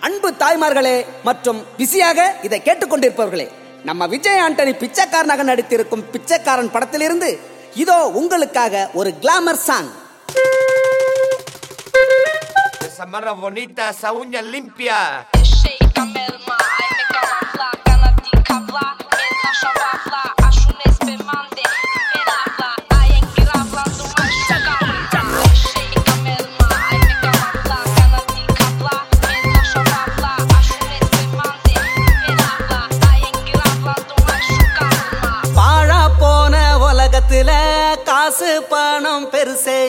அன்பு தாய்மார்களே மற்றும் பிஸியாக இதை கேட்டுக்கொண்டிருப்பவர்களே நம்ம விஜய் ஆண்டனி பிச்சைக்காரனாக நடித்திருக்கும் பிச்சைக்காரன் படத்திலிருந்து இதோ உங்களுக்காக ஒரு glamour song Esa mano bonita, esa uña limpia. காசு பணம் பெருசே.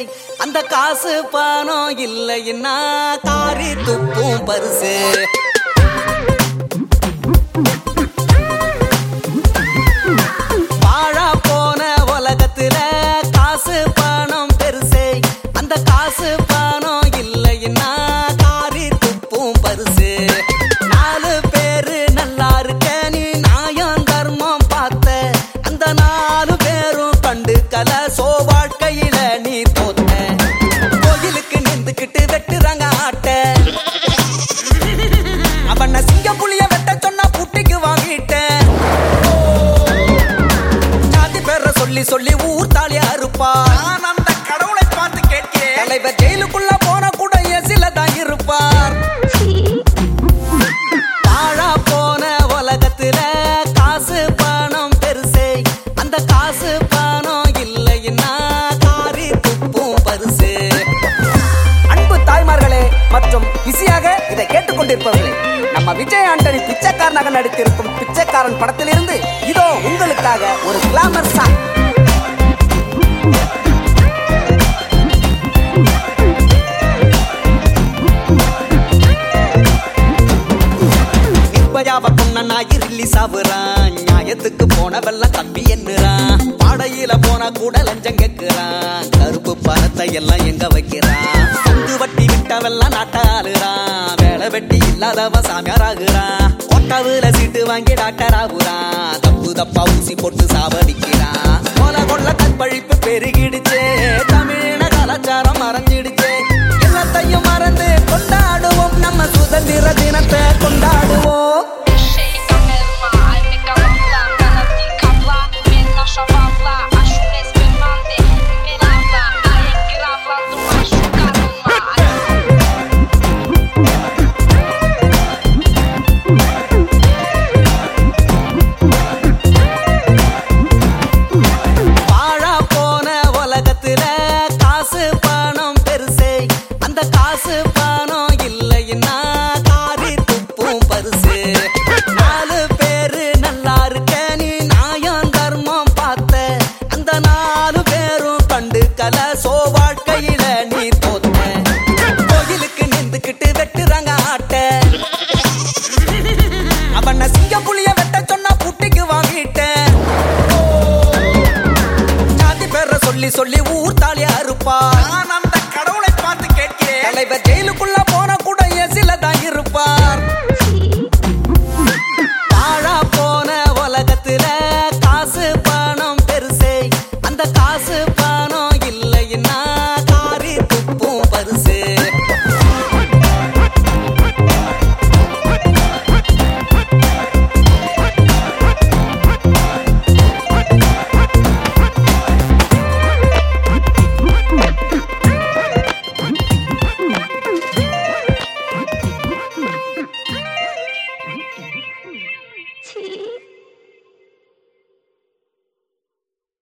அந்த காசு பணம் இல்லைன்னா காரி துப்பும் பரிசு. பாழா போன உலகத்துல காசு பணம் பெருசே. அந்த காசு பணம் இல்லைன்னா காரி துப்பும் பரிசு. நாலு பேரு நல்லா இருக்க நீ நியாயம் தர்மம் பார்த்த. அந்த நாலு பேரும் கண்டு கல நான் அந்த கடவுளை பார்த்து கேட்கிறேன். தலைவர் ஜெயிலுக்குள்ள போன கூட எசில தான் இருப்பார். பாழா போன உலகத்துல காசு பணம் பெருசே. அந்த காசு பணம் இல்லைன்னா காரி துப்பும் பரிசு. அன்பு தாய்மார்களே மற்றும் பிஸியாக இதை கேட்டுக்கொண்டிருப்பவர்களே நம்ம விஜய் ஆண்டனி பிச்சைக்காரனாக நடித்திருக்கும் பிச்சைக்காரன் படத்திலிருந்து இதோ உங்களுக்காக ஒரு கிளாமர் சாங் நிர்பயாவ ரிலீஸ் ஆகுறான் நியாயத்துக்கு போனவெல்லாம் தம்பி என்னறான் பாடையில போனா கூட லஞ்சம் கேக்குறான் கருப்பு பணத்தை எல்லாம் எங்க வைக்கிறான் சந்து வட்டி விட்டவெல்லாம் நாட்டாளுறான் வேலை வெட்டி இல்லாதவன் சாமியார் ஆகுறான் கொட்டவுல சீட்டு வாங்கி டாக்டர் ஆகுறான் தப்பு தப்பா ஊசி போட்டு சாவடிக்கிறான் கொல கொள்ள கற்பழிப்பு பெருகிடுச்சே. தமிழ் காசு பணம் இல்லைன்னா காரி துப்பும் பரிசு. நாலு பேரு நல்லா இருக்க நீ நாயம் தர்மம் பார்த்த. அந்த நாலு பேரும் கண்டு கல சோ வாழ்க்கையில நீ தோத்த. கோயிலுக்கு நின்றுக்கிட்டு வெட்டுறாங்க ஆட்ட. அவன சிங்க புளிய வெட்ட சொன்னா புட்டிக்கு வாங்கிட்டேன் சொல்லி சொல்லி ஊர் தாலியா இருப்பா.